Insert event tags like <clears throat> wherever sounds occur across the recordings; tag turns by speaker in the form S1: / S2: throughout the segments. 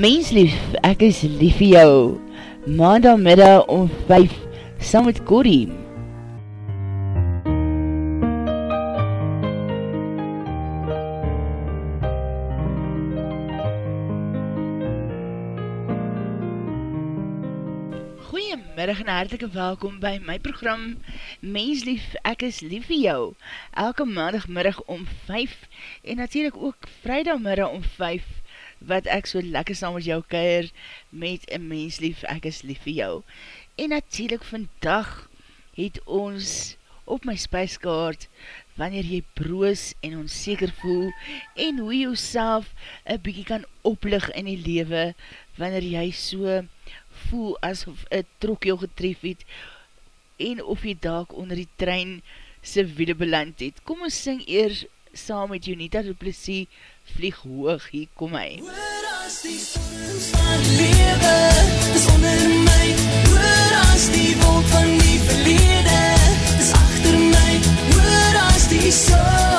S1: Menslief, ek is lief vir jou. Maandagmiddag om 5, saam met Corrie. Goeiemiddag en hartelike welkom by my program Menslief, ek is lief vir jou. Elke maandagmiddag om 5 en natuurlijk ook vrijdagmiddag om 5 wat ek so lekker saam met jou keir met een mens lief, ek is lief vir jou. En natuurlijk vandag het ons op my spijskaart wanneer jy broos en onzeker voel en hoe jy jouself een bykie kan oplig in die lewe wanneer jy so voel asof een trok jou getref het en of jy daak onder die trein sy wiede beland het. Kom ons sing eers saam met Jonita Duplessis vlieg hoog, hier kom hy. Hoor as die storms van lewe is onder my, hoor as die wolk van die verlede is achter my, hoor as die song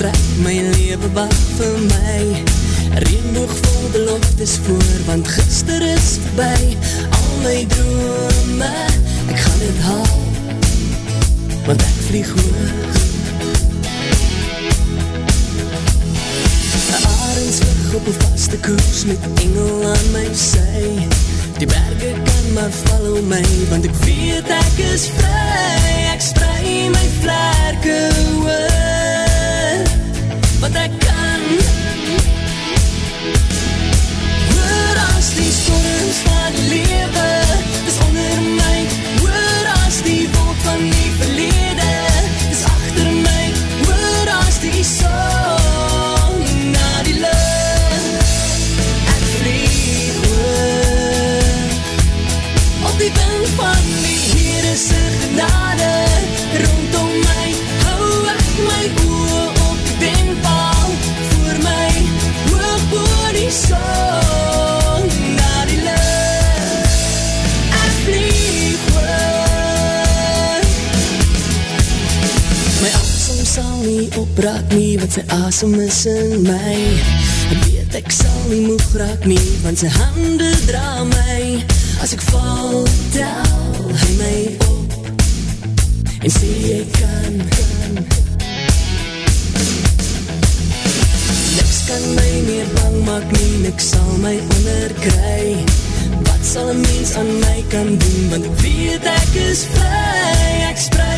S1: uitgestrek, my leven wacht vir my, Reenboog vol beloftes voor, want gister is voorbij, al my drome, ek gaan het haal, want ek vlieg hoog. Een arendsvlug op een vaste koers met engel aan my sy, die berge kan maar follow my, want ek weet ek is vry, ek sprei my vlerke oor, want ek kan. Die storms van lewe is onder my. Hoor as die wolk van die opraak nie, wat sy asem is in my. Ek weet ek sal nie moeg raak nie, want sy hande dra my. As ek val, tel hy my op, en sê jy kan, kan. Niks kan my meer bang maak nie, niks sal my onderkry. Wat sal een mens aan my kan doen, want ek weet ek is vry, ek sprei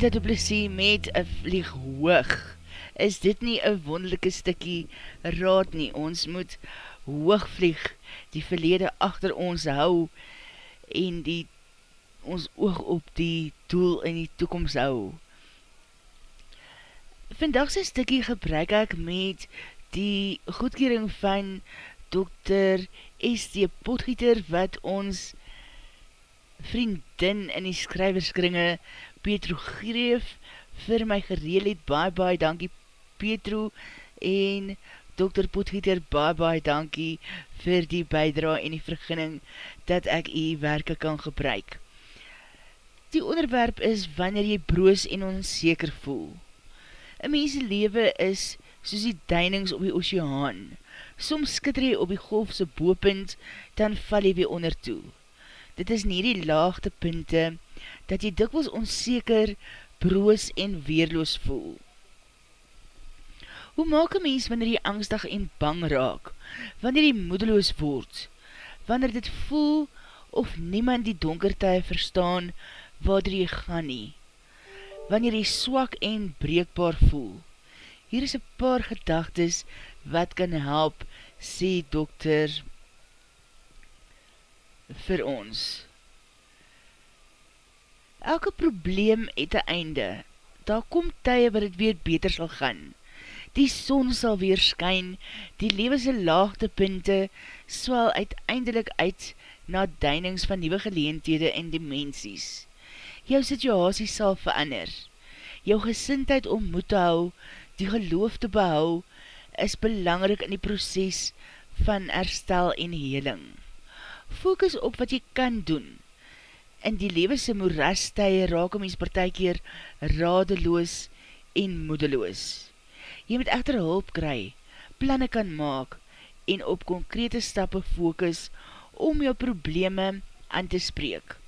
S1: Jonita Duplessis met een vlieg hoog is dit nie een wonderlijke stikkie raad nie, ons moet
S2: hoogvlieg, die verlede achter ons hou en die ons oog op die doel in die toekomst hou. Vandagse stikkie gebruik ek met die goedkering van Dr. S.D. Potgieter wat ons vriendin in die skryverskringe Petro Greef vir my gereel het, baie baie dankie Petro en Dr. Potgieter, baie baie dankie vir die bijdra en die verginning dat ek die werke kan gebruik. Die onderwerp is wanneer jy broos en onzeker voel. Een mense lewe is soos die deinings op die oceaan. Soms skitter jy op die golfse boopend, dan val jy weer onder toe. Dit is nie die laagte punte, dat jy dikwels onzeker, broos en weerloos voel. Hoe maak een mens wanneer jy angstig en bang raak, wanneer jy moedeloos word, wanneer dit voel of niemand die donkertuie verstaan, waardoor jy gaan nie, wanneer jy swak en breekbaar voel. Hier is een paar gedagtes wat kan help, sê dokter vir ons. Elke probleem het een einde. Daar kom tye wat het weer beter sal gaan. Die son sal weer skyn, die levese laagtepunte swal uiteindelik uit na deinings van nieuwe geleentede en dimensies jou situasie sal verander. Jou gesintheid om moed te hou, die geloof te behou, is belangrik in die proces van herstel en heling. Focus op wat jy kan doen. In die levese moerastuie raak om ons partijkeer radeloos en moedeloos. Jy moet echter hulp kry, planne kan maak en op konkrete stappe focus om jou probleme aan te spreek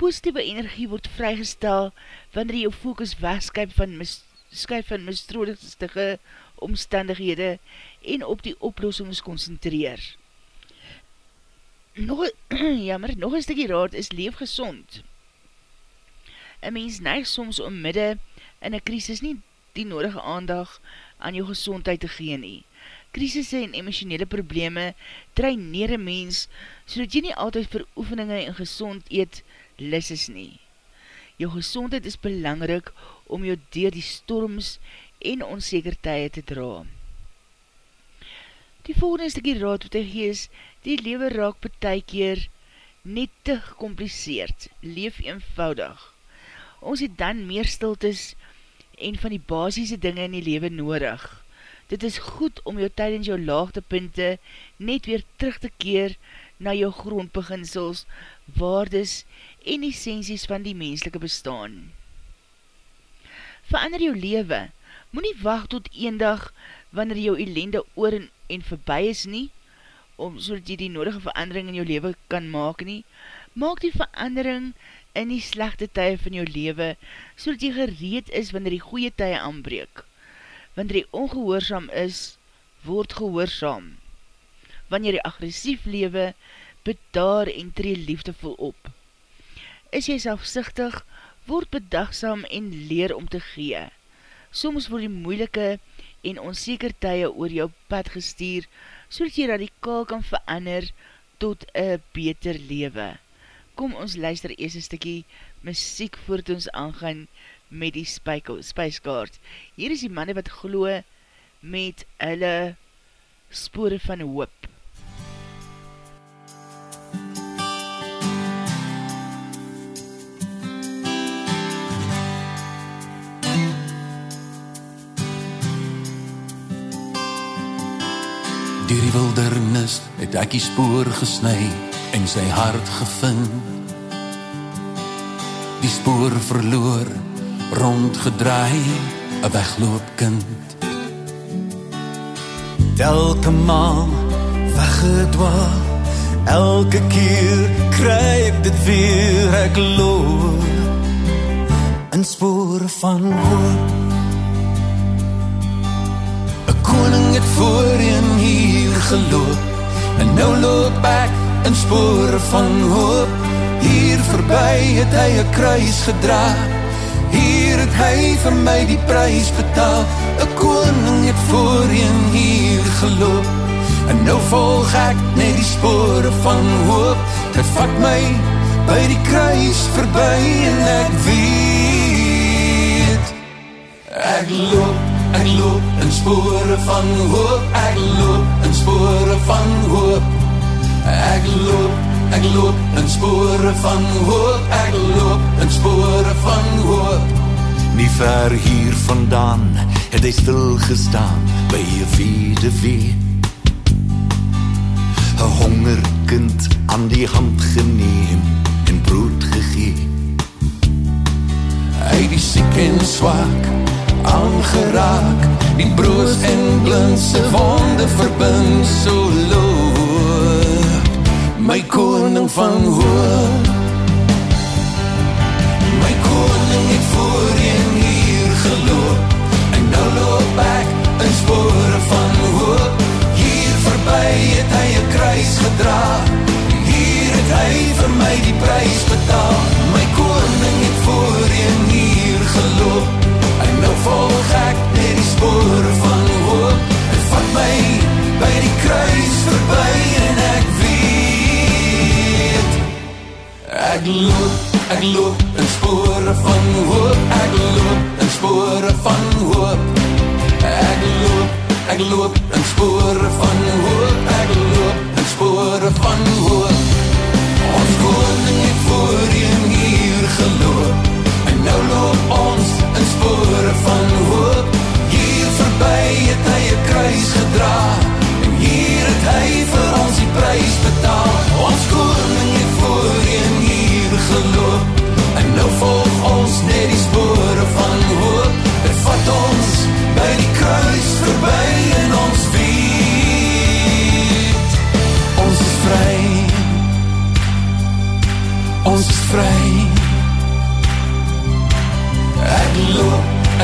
S2: positieve energie word vrygestel wanneer jy jou focus wegskyp van, mis, van mistroostige omstandighede en op die oplossings concentreer. Nog, <clears throat> jammer, nog een stikkie raad is leef gezond. Een mens neig soms om midde in een krisis nie die nodige aandag aan jou gezondheid te gee nie. Krisisse en emotionele probleme draai neer een mens, so dat jy nie altyd vir oefeninge en gezond eet lis is nie. Jou gezondheid is belangrik om jou dier die storms en onzeker tye te dra. Die volgende stikkie raad wat hy gees, die lewe raak betekeer net te gecompliseerd, leef eenvoudig. Ons het dan meer stiltes en van die basiese dinge in die lewe nodig. Dit is goed om jou tydens jou laagtepunte net weer terug te keer na jou grondbeginsels, waardes en essensies van die menselike bestaan. Verander jou lewe, moet nie wacht tot een dag wanneer jou ellende oor en, en verby is nie, om so dat jy die nodige verandering in jou lewe kan maak nie, maak die verandering in die slechte tye van jou lewe, so dat jy gereed is wanneer die goeie tye aanbreek. Wanneer jy ongehoorzaam is, word gehoorzaam. Wanneer jy agressief lewe, bedaar en tree liefdevol op is jy selfsichtig, word bedagsam en leer om te gee. Soms word die moeilike en onzeker tye oor jou pad gestuur, so dat jy radikaal kan verander tot een beter lewe. Kom ons luister eers een stikkie muziek voort ons aangaan met die spijskaart. Hier is die manne wat gloe met hulle spore van hoop.
S3: Dier die wildernis het ek die spoor gesny en sy hart gevind. Die spoor verloor, rondgedraai, 'n wegloopkind. Elke maal weggedwaal, elke keer kry ek dit weer ek loop. 'n Spoor van hoop. Koning het voorheen hier geloop. En nou loop ek in spore van hoop. Hier verby het hy 'n kruis gedra. Hier het hy vir my die prys betaal. 'n koning het voorheen hier geloop. En nou volg ek net die spore van hoop. Dit vat my by die kruis verby En ek weet Ek loop, ek loop in spore van hoop. Ek loop in spore van hoop. Ek loop, ek loop in spore van hoop. Ek loop in spore van hoop. Nie ver hier vandaan het hy stilgestaan by jy vierde wee. Een hongerkind aan die hand geneem en brood gegee Hy die siek en swak aangeraak. Die broos en blindse wonde verbind so loop My koning van hoop. My koning het voorheen hier geloop En nou loop ek in spore van hoop. Hier voorbij het hy een kruis gedra Hier het hy vir my die prijs betaal. My koning voorheen hier geloop. En nou volg ek net die spore van hoop. En vat my by die kruis voorbij En ek weet. Ek loop, ek loop in spore van hoop. Ek loop in spore van hoop. Ek loop, ek loop in spore van hoop. Ek loop in spore van hoop. Ons koning het voorheen hier geloop van hoop. Hier voorbij het hy een kruis gedra En hier het hy vir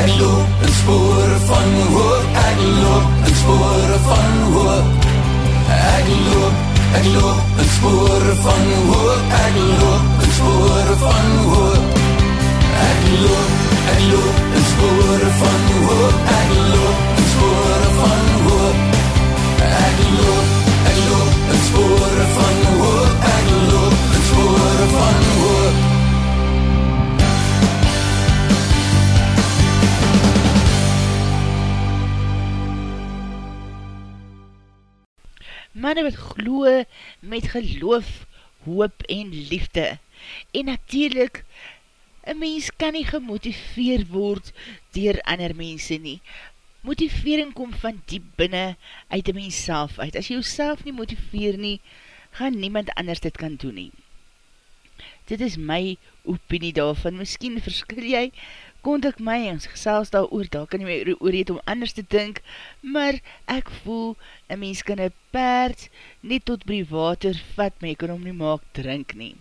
S3: ek loop in spore van hoop. Ek loop in spore van hoop. Ek loop, ek loop in spore van hoop. Ek loop in spore van hoop. Ek loop, ek loop in spore van hoop. Ek loop in spore van hoop. Ek loop, ek loop in spore van hoop. Ek loop in spore van hoop
S2: manne wat glo met geloof, hoop en liefde. En natuurlijk, een mens kan nie gemotiveer word dier ander mense nie. Motivering kom van diep binnen uit die mens self uit. As jy jouself nie motiveer nie, gaan niemand anders dit kan doen nie. Dit is my opinie daarvan. Misschien verskil jy, kontak my en gesels daar oor, daar kan jy my oor het om anders te dink, maar ek voel, een mens kan een paard net tot by water vat, maar jy kan hom nie maak drink nie.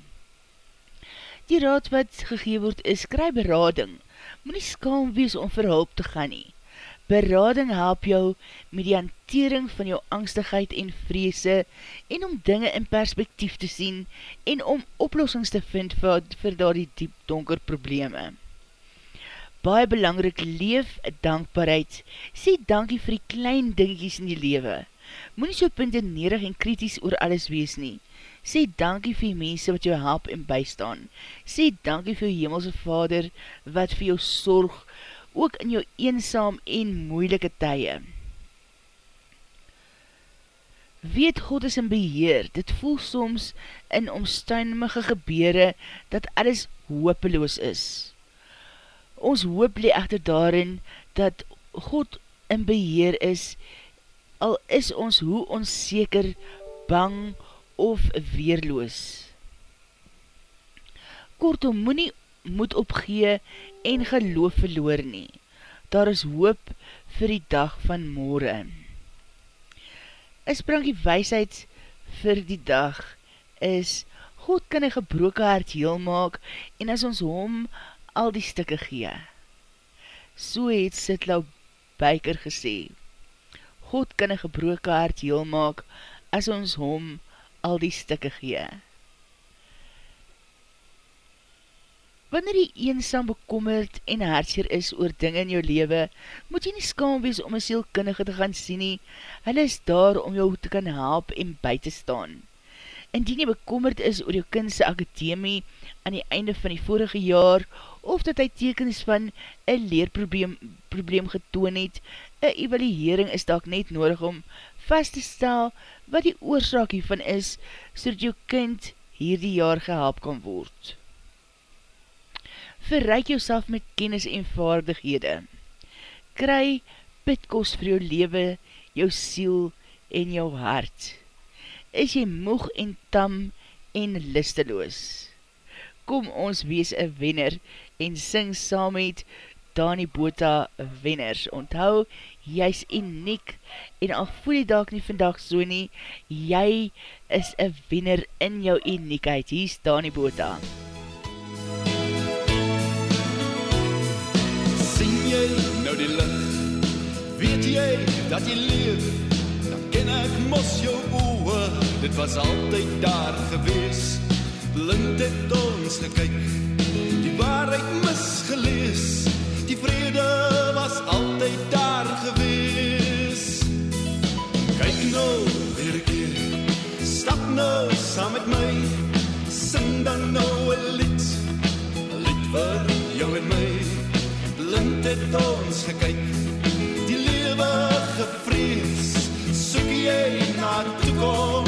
S2: Die raad wat gegee word is, kry berading, moet nie skaam wees om vir hulp te gaan nie. Berading help jou met die hantering van jou angstigheid en vreese en om dinge in perspektief te sien en om oplossings te vind vir, vir daar die diep donker probleme baie belangrik, leef dankbaarheid. Sê dankie vir die klein dingetjies in die lewe. Moe nie so punt en nerig en kritisch oor alles wees nie. Sê dankie vir die mense wat jou help en bystaan. Sê dankie vir jou hemelse vader wat vir jou sorg, ook in jou eensaam en moeilike tye. Weet God is in beheer, dit voel soms in omstuinmige gebeure dat alles hopeloos is ons hoop lie echter daarin dat God in beheer is, al is ons hoe onzeker, bang of weerloos. Kortom, moet nie moed opgee en geloof verloor nie. Daar is hoop vir die dag van morgen. Een sprankie weisheid vir die dag is, God kan een gebroke hart heel maak en as ons hom al die stikke gee. So het Sitlau Bijker gesê, God kan een gebroke hart heel maak as ons hom al die stikke gee. Wanneer jy eensam bekommerd en hartseer is oor dinge in jou lewe, moet jy nie skaam wees om een sielkundige te gaan sien nie. Hulle is daar om jou te kan help en by te staan. Indien jy bekommerd is oor jou kindse akademie aan die einde van die vorige jaar, of dat hy tekens van een leerprobleem probleem getoon het, een evaluering is dalk net nodig om vast te stel wat die oorzaak hiervan is, so dat jou kind hierdie jaar gehelp kan word. Verryk jou met kennis en vaardighede. Kry pitkos vir jou lewe, jou siel en jou hart. Is jy moeg en tam en listeloos? Kom ons wees een wenner en sing saam met Dani Bota wenners. Onthou, jy is uniek en al voel die dag nie vandag so nie, jy is een wenner in jou uniekheid. Hier is Dani Bota.
S4: Sien jy nou die licht, weet jy dat jy leef, dan ken ek mos jou oe, dit was altyd daar gewees, blind het ons gekyk, die waarheid misgelees, die vrede was altyd daar gewees. Kyk nou weer een keer, stap nou saam met my, sing dan nou een lied, een lied vir jou en my. Blind het ons gekyk, die lewe gevrees, soek jy na toekomst,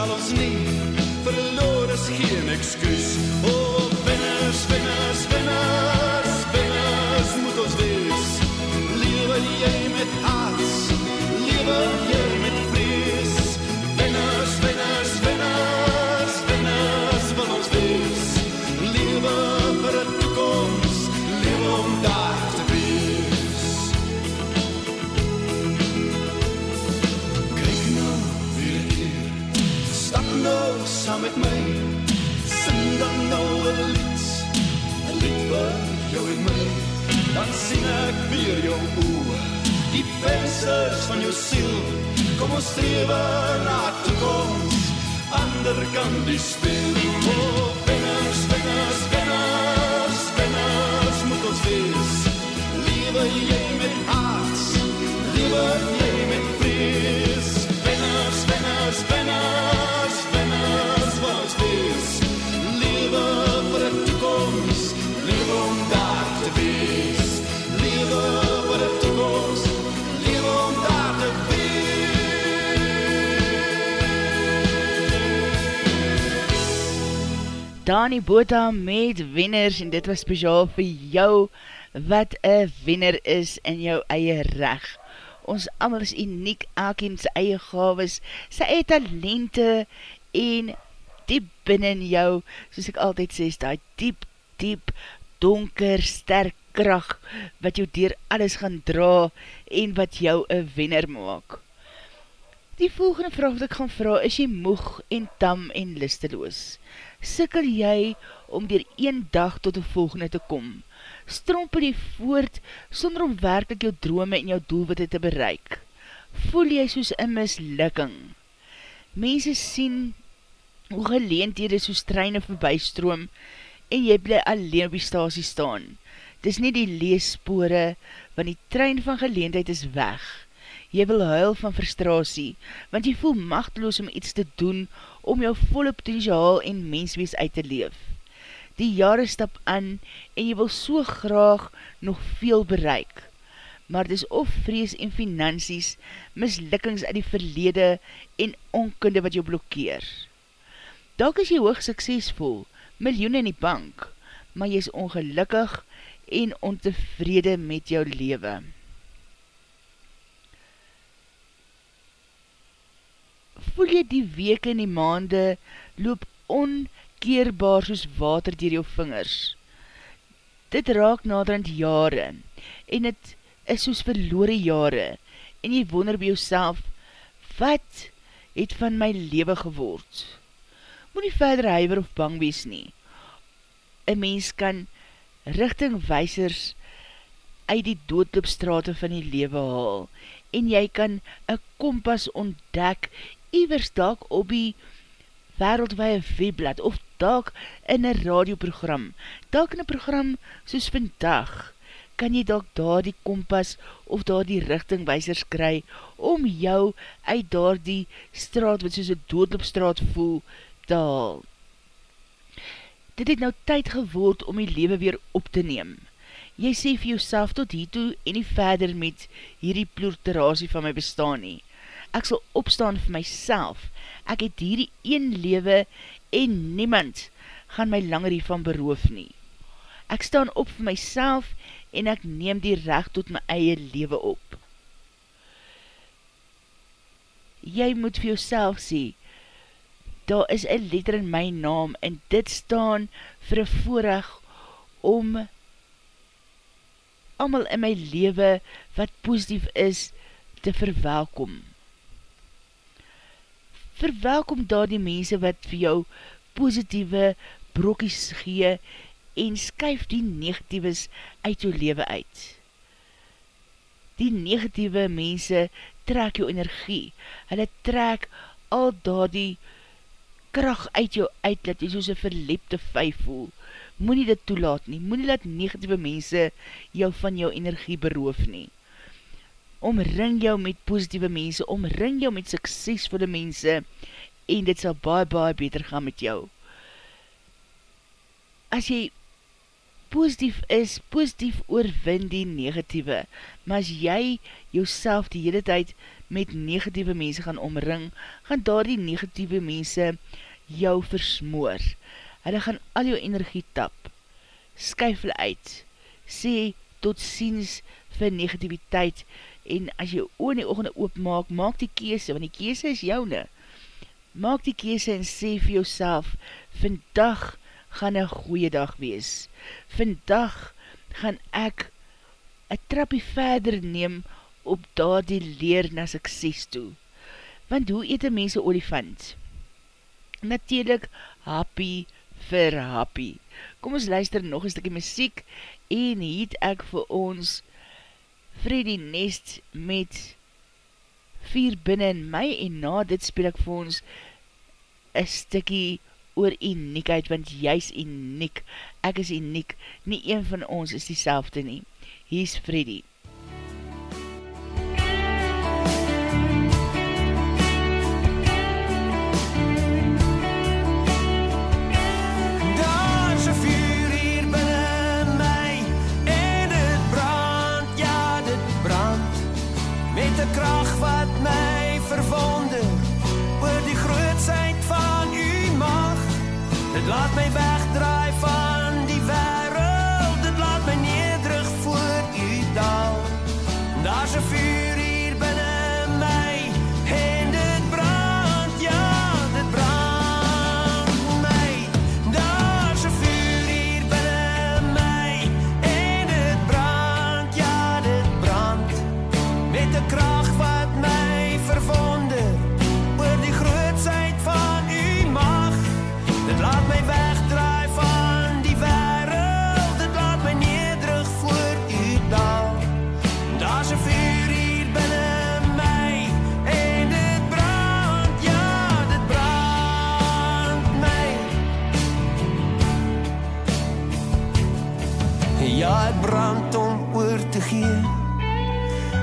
S4: Terugkijk sal ons nie Verloor is geen excuus weer jou oe Die vensters van jou siel. Kom ons strewe na toekomst. Ander kan die speel Oh, winners, winners, winners Winners moet ons wees. Lewe jy met haat Lewe jy
S2: Dani Bota met wenners en dit was speciaal vir jou wat een wenner is in jou eie reg. Ons allemaal is uniek, elkeen sy eie gaves, sy eie talente en diep binnen jou, soos ek altyd sê, is die diep, diep, donker, sterk kracht, wat jou dier alles gaan dra en wat jou een wenner maak. Die volgende vraag wat ek gaan vraag, is jy moeg en tam en listeloos? Sikkel jy om dier een dag tot die volgende te kom? Strompel jy voort sonder om werkelijk jou drome en jou doelwitte te bereik? Voel jy soos een mislukking? Mense sien hoe geleendhede soos treine voorbijstroom en jy bly alleen op die stasie staan. Dis nie die leespore, want die trein van geleendheid is weg. Jy wil huil van frustratie, want jy voel machteloos om iets te doen om jou volle potentiaal en menswees uit te leef. Die jare stap aan en jy wil so graag nog veel bereik. Maar dis of vrees en finansies, mislikkings uit die verlede en onkunde wat jou blokkeer. Dalk is jy hoog suksesvol, miljoen in die bank, maar jy is ongelukkig en ontevrede met jou lewe. Voel jy die week en die maande loop onkeerbaar soos water dier jou vingers? Dit raak naderend jare en het is soos verloore jare en jy wonder by jouself, wat het van my lewe geword? Moet nie verder huiver of bang wees nie. Een mens kan richtingwijsers uit die doodloopstrate van die lewe haal en jy kan een kompas ontdek iwers daak op die wereldwaie webblad of daak in een radioprogram, daak in een program soos vandag, kan jy daak daar die kompas of daar die richtingwijsers kry om jou uit daar die straat wat soos een doodloopstraat voel te haal. Dit het nou tyd geword om die lewe weer op te neem. Jy sê vir jouself tot hiertoe en nie verder met hierdie ploerterasie van my bestaan nie ek sal opstaan vir myself, ek het hierdie een lewe en niemand gaan my langer hiervan beroof nie. Ek staan op vir myself en ek neem die recht tot my eie lewe op. Jy moet vir jouself sê, daar is een letter in my naam en dit staan vir een voorrecht om amal in my lewe wat positief is te verwelkom verwelkom daar die mense wat vir jou positieve brokies gee en skuif die negatives uit jou leven uit. Die negatieve mense trek jou energie, hulle trek al daar die kracht uit jou uit, dat jy soos een verlepte vijf voel. Moe nie dit toelaat nie, moe nie dat negatieve mense jou van jou energie beroof nie omring jou met positieve mense, omring jou met suksesvolle mense, en dit sal baie, baie beter gaan met jou. As jy positief is, positief oorwin die negatieve, maar as jy jouself die hele tyd met negatieve mense gaan omring, gaan daar die negatieve mense jou versmoor. Hulle gaan al jou energie tap, skuif hulle uit, sê tot ziens vir negativiteit, en as jy oor die oogende oopmaak, maak die kese, want die kese is joune. Maak die kese en sê vir jouself, vandag gaan een goeie dag wees. Vandag gaan ek een trappie verder neem op daar die leer na sukses toe. Want hoe eet een mens een olifant? Natuurlijk happy vir happy. Kom ons luister nog een stukje muziek en het ek vir ons Freddy Nest met vier binnen in my en na dit speel ek vir ons een stikkie oor uniekheid, want jy is uniek, ek is uniek, nie een van ons is die selfde nie. Hier is Freddy.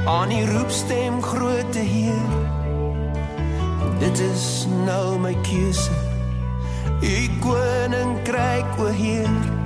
S5: Aan die roepstem groote Heer Dit is nou my keuse U koninkryk o Heer.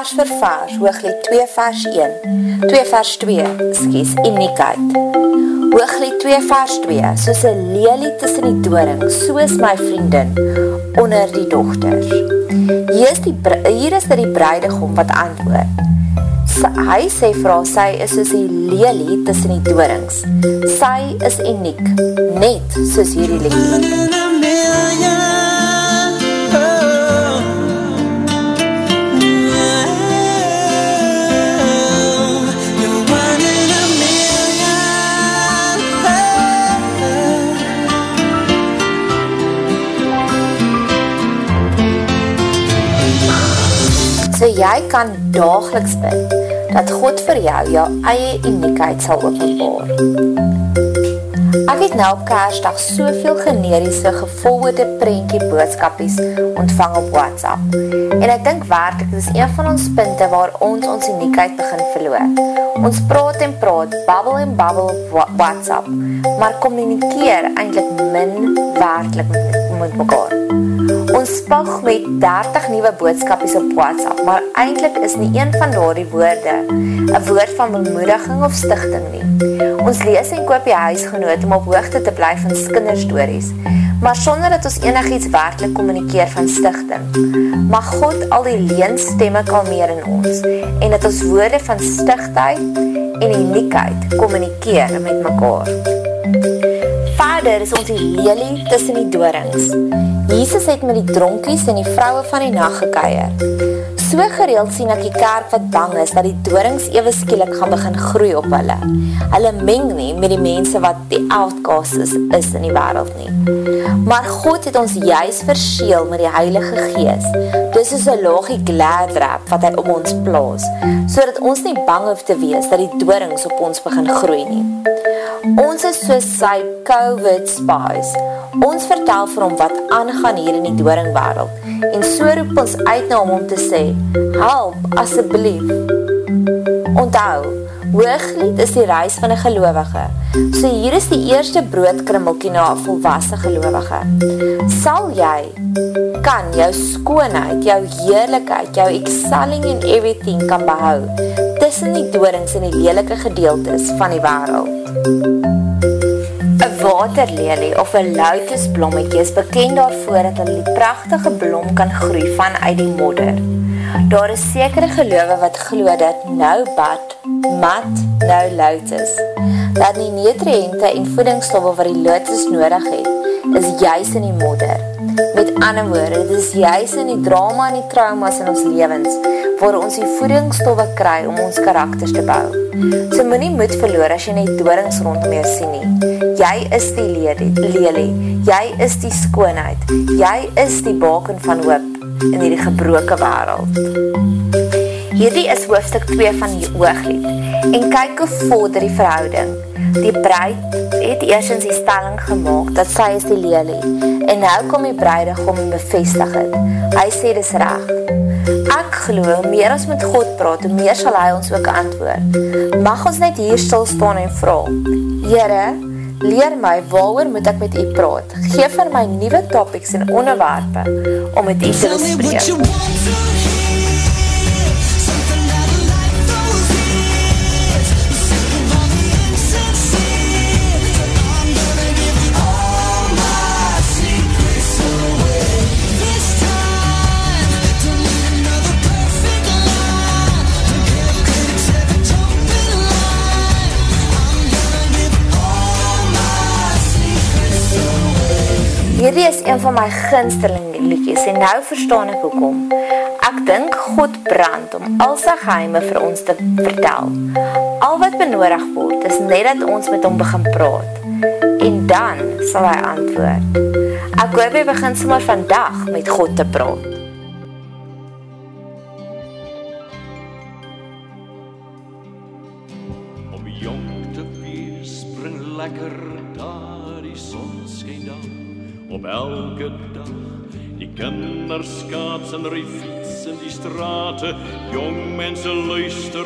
S6: Vers vir vers, Hooglied 2 vers 1, 2 vers 2, skies, uniekheid. Hooglied 2 vers 2, soos een lelie tussen die doring, soos my vriendin, onder die dochters. Hier is die, hier is die bruidegom wat antwoord. Hy sê vrou, sy is soos die lelie tussen die doorings. Sy is uniek, net soos hierdie lelie. So jy kan dageliks bid, dat God vir jou jou eie uniekheid sal openbaar. Ek het nou op kersdag soveel generiese gevolgde prentjie boodskapies ontvang op WhatsApp. En ek dink werkelijk, dit is een van ons punte waar ons ons uniekheid begin verloor. Ons praat en praat, babbel en babbel op WhatsApp, maar communikeer eindelijk min werkelijk met mekaar. Ons spag met 30 nieuwe boodskapies op WhatsApp, maar eindelijk is nie een van daar die woorde een woord van bemoediging of stichting nie. Ons lees en koop die huisgenoot om op hoogte te bly van skinderstories, maar sonder dat ons enig iets werkelijk communikeer van stichting. Mag God al die leenstemme kalmeer in ons en dat ons woorde van stichtheid en uniekheid communikeer met mekaar. Verder is ons die lelie tussen die doorings. Jesus het met die dronkies en die vrouwe van die nacht gekeier. So gereeld sien ek die kerk wat bang is dat die doorings ewe skielik gaan begin groei op hulle. Hulle meng nie met die mense wat die outcasts is in die wereld nie. Maar God het ons juist verseel met die heilige gees. Dis is een loogie gladrap wat hy om ons plaas, so dat ons nie bang hoef te wees dat die doorings op ons begin groei nie. Ons is soos sy COVID spies. Ons vertel vir hom wat aangaan hier in die dooringwereld en so roep ons uit na hom om te sê, help asseblief. Onthou, hooglied is die reis van een gelovige. So hier is die eerste broodkrummelkie na een volwassen gelovige. Sal jy, kan jou skoonheid, jou heerlijkheid, jou excelling en everything kan behou tussen die doorings en die lelike gedeeltes van die wereld. Waterlelie of een lotusblommetjie is bekend daarvoor dat hulle die prachtige blom kan groei vanuit die modder. Daar is sekere geloof wat glo dat nou bad, mat, nou lotus. Dat die nutriënte en voedingsstoffe wat die lotus nodig het, is juist in die modder. Met ander woorde, dit is juist in die drama en die traumas in ons levens, waar ons die voedingsstoffe kry om ons karakters te bou. So moet nie moed verloor as jy net doorings rondom jou sien nie. Jy is die lelie, jy is die skoonheid, jy is die baken van hoop in die gebroke wereld. Hierdie is hoofdstuk 2 van die ooglied en kyk hoe vorder die verhouding. Die bruid het eersens die stelling gemaakt dat sy is die lelie en nou kom die bruidegom en bevestig het. Hy sê dis recht. Ek geloof, meer as met God praat, hoe meer sal hy ons ook antwoord. Mag ons net hier stil staan en vraag. Heere, leer my, waar moet ek met u praat? Geef vir my nieuwe topics en onderwerpe om met u te bespreek. Hierdie is een van my ginsterling liedjes en nou verstaan ek hoekom. Ek dink God brand om al sy geheime vir ons te vertel. Al wat benodig word is net dat ons met hom begin praat. En dan sal hy antwoord. Ek hoop jy begin sommer vandag met God te praat.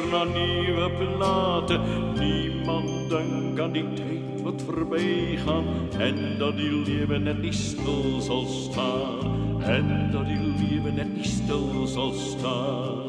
S7: Luister na nuwe plate. Niemand dink aan die tyd wat verbygaan en dat die lewe net nie stil sal staan. en dat die lewe net nie stil sal staan.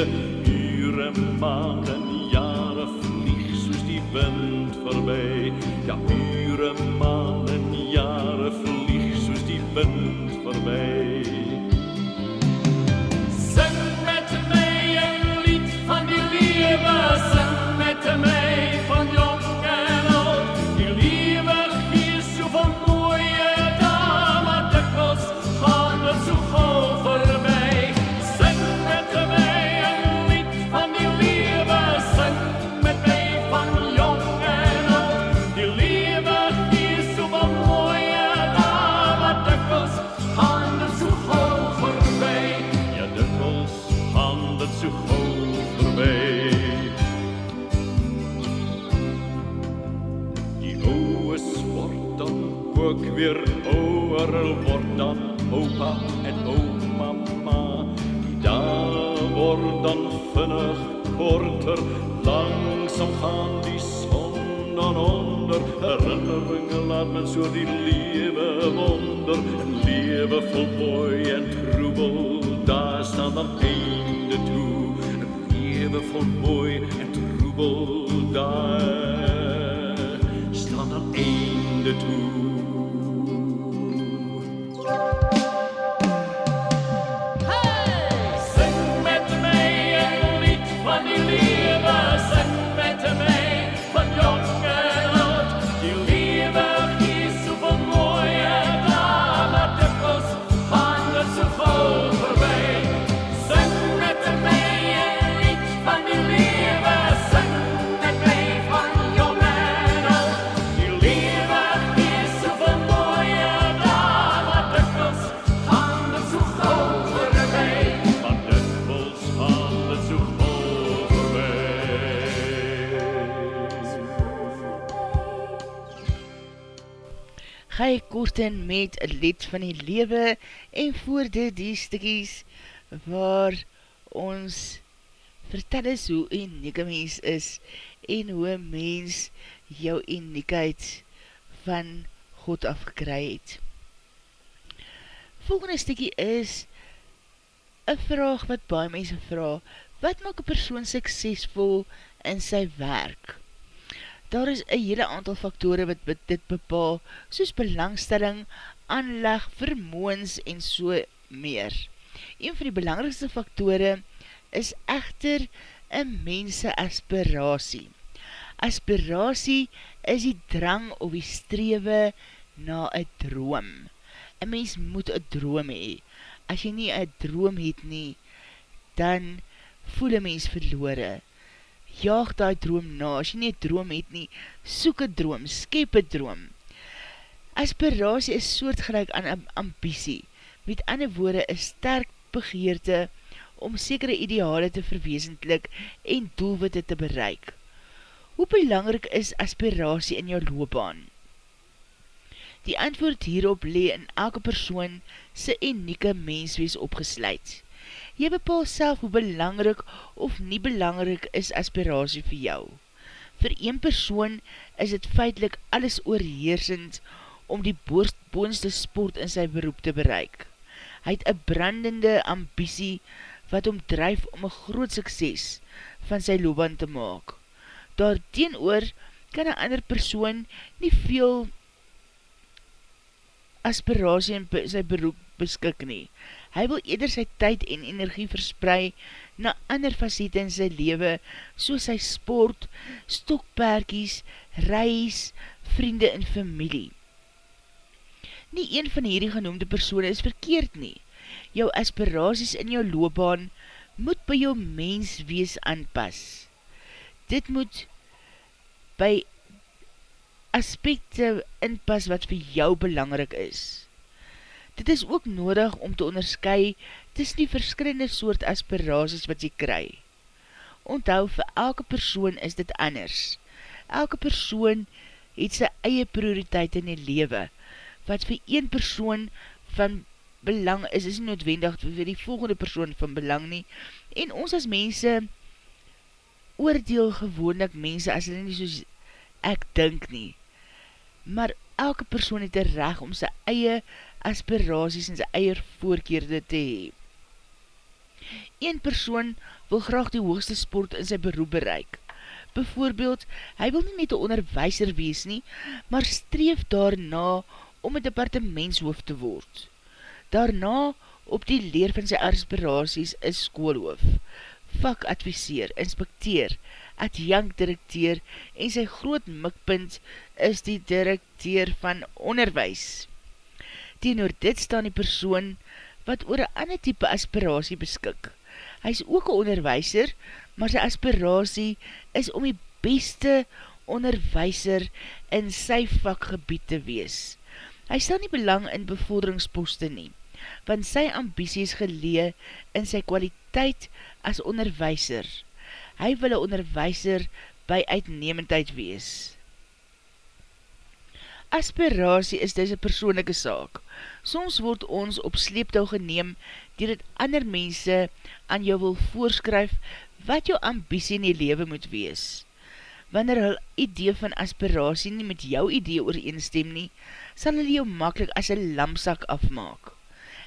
S7: Ede, ure, maanden, jare vlieg soos die wind verby. Korter, langsom gaan die son dan onder. Herinneringe laat men so die lewe wonder, een lewe vol mooi en troebel, daar staan dan einde toe. Een lewe vol mooi
S2: Gij Korten met een lied van die lewe en voor dit die stikkies waar ons vertel is hoe uniek een mens is en hoe een mens jou uniekheid van God afgekry het. Volgende stikkie is een vraag wat baie mense vraag, wat maak een persoon suksesvol in sy werk? Daar is een hele aantal faktore wat dit bepaal, soos belangstelling, aanleg, vermoens en so meer. Een van die belangrikste faktore is echter een mense aspiratie. Aspiratie is die drang of die strewe na een droom. Een mens moet een droom hee. As jy nie een droom het nie, dan voel een mens verloore. Jaag die droom na, as jy nie droom het nie, soek een droom, skep een droom. Aspiratie is soortgelijk aan am- ambitie, met ander woorde een sterk begeerte om sekere ideale te verweesentlik en doelwitte te bereik. Hoe belangrijk is aspiratie in jou loopbaan? Die antwoord hierop lee in elke persoon sy unieke menswees opgesluit. Jy bepaal self hoe belangrik of nie belangrik is aspiratie vir jou. Vir een persoon is het feitlik alles oorheersend om die boonste sport in sy beroep te bereik. Hy het een brandende ambitie wat om drijf om een groot sukses van sy loopbaan te maak. Daar teenoor kan een ander persoon nie veel aspiratie in sy beroep beskik nie. Hy wil eerder sy tyd en energie versprei na ander facette in sy lewe, soos sy sport, stokperkies, reis, vriende en familie. Nie een van hierdie genoemde persoon is verkeerd nie. Jou aspiraties in jou loopbaan moet by jou menswees aanpas. Dit moet by aspekte inpas wat vir jou belangrik is. Dit is ook nodig om te onderskui tussen die verskillende soort aspiraties wat jy kry. Onthou, vir elke persoon is dit anders. Elke persoon het sy eie prioriteit in die lewe. Wat vir een persoon van belang is, is nie noodwendig vir die volgende persoon van belang nie. En ons as mense oordeel gewoonlik mense as hulle nie soos ek dink nie. Maar elke persoon het een reg om sy eie aspiraties en sy eier voorkeerde te hee. Een persoon wil graag die hoogste sport in sy beroep bereik. Bijvoorbeeld, hy wil nie net een onderwijser wees nie, maar streef daarna om een departementshoof te word. Daarna op die leer van sy aspiraties is skoolhoof, vakadviseer, inspecteer, adjunct directeur en sy groot mikpunt is die directeur van onderwijs. Teenoor dit staan die persoon wat oor een ander type aspiratie beskik. Hy is ook een onderwijser, maar sy aspiratie is om die beste onderwijser in sy vakgebied te wees. Hy stel nie belang in bevorderingsposte nie, want sy ambitie is gelee in sy kwaliteit as onderwijser. Hy wil een onderwijser by uitnemendheid wees. Aspiratie is dis een persoonlijke saak. Soms word ons op sleeptouw geneem dier het ander mense aan jou wil voorskryf wat jou ambitie in die lewe moet wees. Wanneer hul idee van aspiratie nie met jou idee ooreenstem nie, sal hulle jou makkelijk as een lamsak afmaak.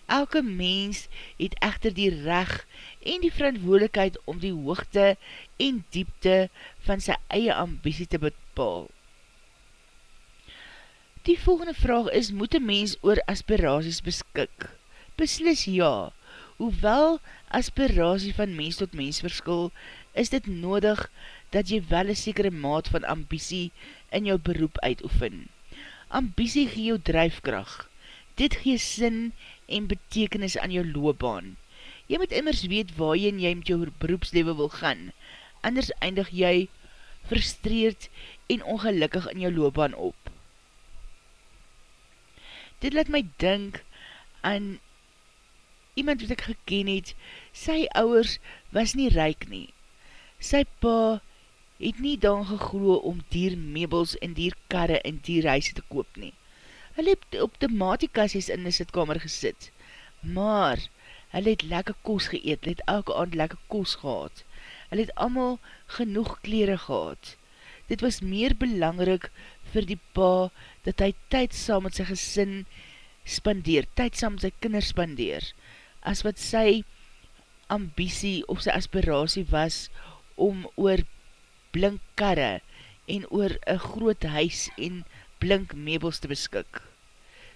S2: Elke mens het echter die reg en die verantwoordelikheid om die hoogte en diepte van sy eie ambitie te bepaal. Die volgende vraag is, moet een mens oor aspiraties beskik? Beslis ja, hoewel aspiratie van mens tot mens verskil, is dit nodig dat jy wel een sekere maat van ambitie in jou beroep uitoefen. Ambitie gee jou drijfkracht. Dit gee sin en betekenis aan jou loopbaan. Jy moet immers weet waarin jy met jou beroepslewe wil gaan, anders eindig jy frustreerd en ongelukkig in jou loopbaan op dit laat my dink aan iemand wat ek geken het, sy ouwers was nie ryk nie. Sy pa het nie dan gegloe om dier meubels en dier karre en dier huise te koop nie. Hy het op die matikasies in die sitkamer gesit, maar hy het lekker koos geëet, hy het elke aand lekker koos gehad. Hy het allemaal genoeg kleren gehad. Dit was meer belangrik vir die pa, dat hy tyd saam met sy gesin spandeer, tyd saam met sy kinder spandeer, as wat sy ambitie of sy aspiratie was om oor blink karre en oor een groot huis en blink meubels te beskik.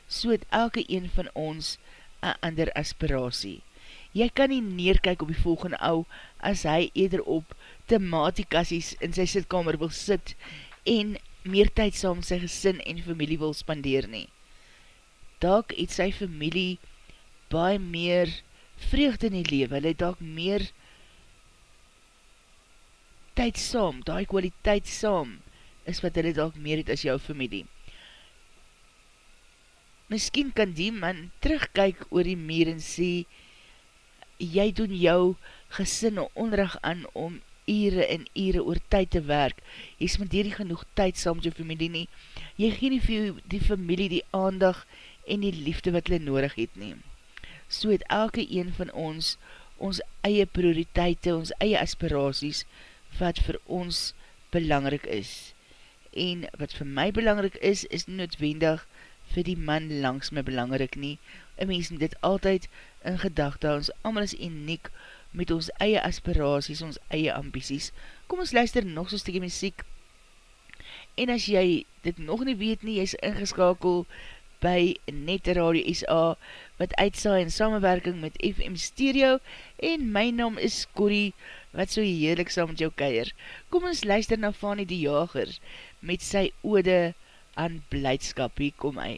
S2: So het elke een van ons een ander aspiratie. Jy kan nie neerkyk op die volgende ou as hy eder op thematikasies in sy sitkamer wil sit en meer tyd saam sy gesin en familie wil spandeer nie. Daak het sy familie baie meer vreugde in die lewe, hy daak meer tyd saam, daai kwaliteit saam, is wat hy daak meer het as jou familie. Miskien kan die man terugkyk oor die meer en sê, jy doen jou gesin onrecht aan om ure en ure oor tyd te werk, jy spendeer nie genoeg tyd saam met jou familie nie, jy gee nie vir die familie die aandag en die liefde wat hulle nodig het nie. So het elke een van ons, ons eie prioriteite, ons eie aspiraties, wat vir ons belangrik is. En wat vir my belangrik is, is noodwendig vir die man langs my belangrik nie. Een mens moet dit altyd in gedachte, ons allemaal is uniek met ons eie aspiraties, ons eie ambities. Kom ons luister nog so'n stukkie muziek. En as jy dit nog nie weet nie, jy is ingeskakel
S7: by Net Radio SA, wat uitsaai in samenwerking met FM Stereo, en my naam is Corrie, wat so heerlik saam met jou keier. Kom ons luister na Fanny die Jager, met sy ode, aan blijdskap. Hier kom hy.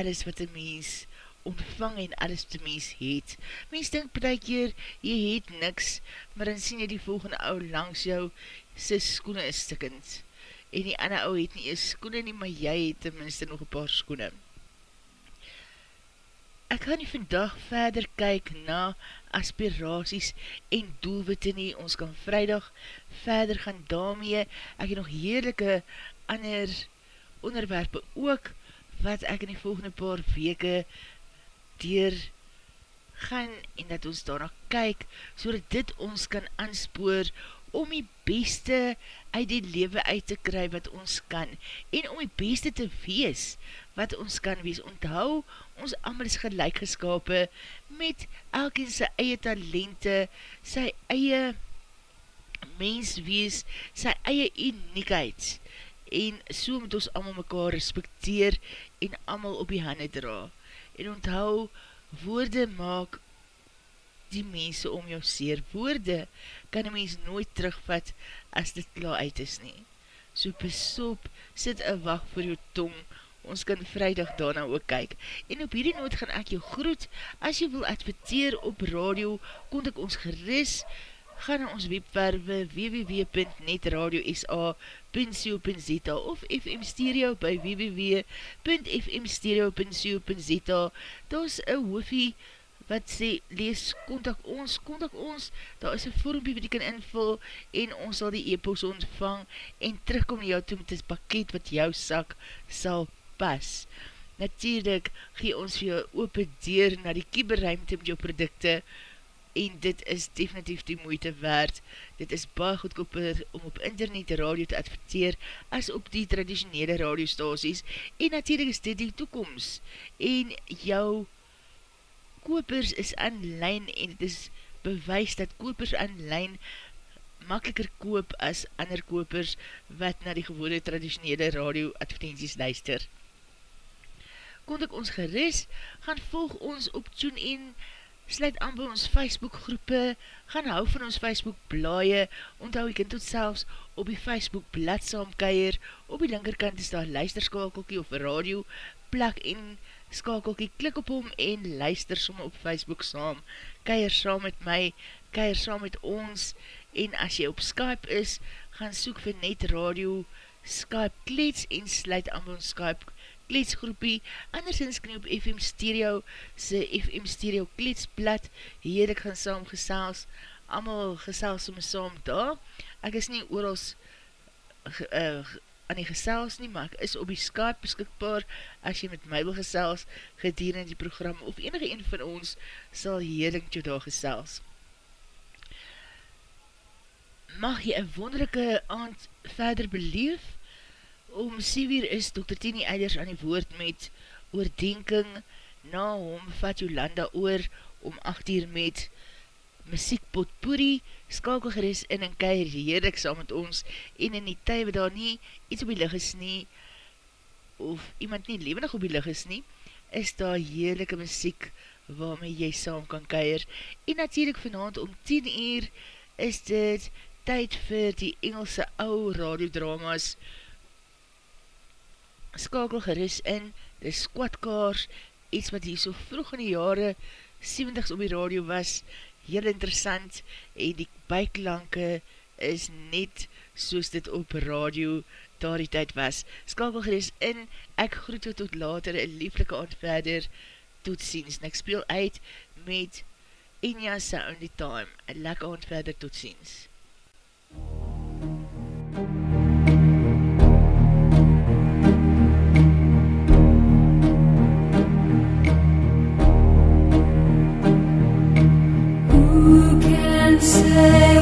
S7: alles wat een mens ontvang en alles wat een mens het. Mens denk betek hier, jy het niks, maar dan sien jy die volgende ou langs jou, sy skoene is stikkend. En die ander ou het nie jy skoene nie, maar jy het tenminste nog een paar skoene. Ek gaan nie vandag verder kyk na aspiraties en doelwitte nie. Ons kan vrijdag verder gaan daarmee. Ek het nog heerlijke ander onderwerpe ook, wat ek in die volgende paar weke dier gaan en dat ons daarna kyk, so dat dit ons kan aanspoor
S2: om die beste uit die lewe uit te kry wat ons kan en om die beste te wees wat ons kan wees. Onthou, ons amal is gelijk geskape met elk en sy eie talente, sy eie menswees, sy eie uniekheid en so moet ons allemaal mekaar respecteer en allemaal op die hande dra. En onthou, woorde maak die mense om jou seer. Woorde kan die mens nooit terugvat as dit klaar uit is nie. So besop, sit een wacht vir jou tong, ons kan vrijdag daarna ook kyk. En op hierdie noot gaan ek jou groet, as jy wil adverteer op radio, kon ek ons geris, ga na ons webwerwe www.netradio.sa.co.za of FM Stereo by www.fmstereo.co.za Daar is een hoofie wat sê, lees, kontak ons, kontak ons, daar is een vormpie wat jy kan invul, en ons sal die e-post ontvang, en terugkom jou toe met die pakket wat jou sak sal pas. Natuurlijk gee ons vir jou open deur na die kieberruimte met jou producte, en dit is definitief die moeite waard. Dit is baie goedkoper om op internet radio te adverteer as op die traditionele radiostasies, en natuurlijk is dit die toekomst, en jou kopers is online en het is bewys dat kopers online makkeliker koop as ander kopers wat na die gewone traditionele radio advertenties luister. Kon ek ons geris, gaan volg ons op TuneIn, sluit aan by ons Facebook groepe, gaan hou van ons Facebook blaie, onthou ek in tot selfs op die Facebook blad saamkeier, op die linkerkant is daar luisterskakelkie of radio, plak en skakelkie, klik op hom en luister som op Facebook saam, keier saam met my, keier saam met ons, en as jy op Skype is, gaan soek vir net radio, Skype klets en sluit aan ons Skype kletsgroepie, andersins kan jy op FM Stereo, sy FM Stereo kletsblad, heerlik gaan saam gesels, allemaal gesels om saam daar, ek is nie oorals uh, aan die gesels nie, maar ek is op die Skype beskikbaar as jy met my wil gesels gedurende die program of enige een van ons sal heerlijk jou daar gesels. Mag jy een wonderlijke aand verder beleef? Om 7 uur is Dr. Tini Eiders aan die woord met oordenking na hom vat Jolanda oor om 8 uur met muziek potpourri, skakel geris in en keir heerlik saam met ons en in die tyd wat daar nie iets op die lig is nie of iemand nie levendig op die lig is nie, is daar heerlijke muziek waarmee jy saam kan keir en natuurlijk vanavond om 10 uur is dit tyd vir die Engelse ou radiodramas skakel geris in die squadcars iets wat hier so vroeg in die jare 70s op die radio was heel interessant en die byklanke is net soos dit op radio daar die tyd was. Skakel gerees in, ek groet u tot later, een lieflike aand verder, tot ziens. En ek speel uit met Enya Sound the Time, een lekker aand verder, tot ziens. say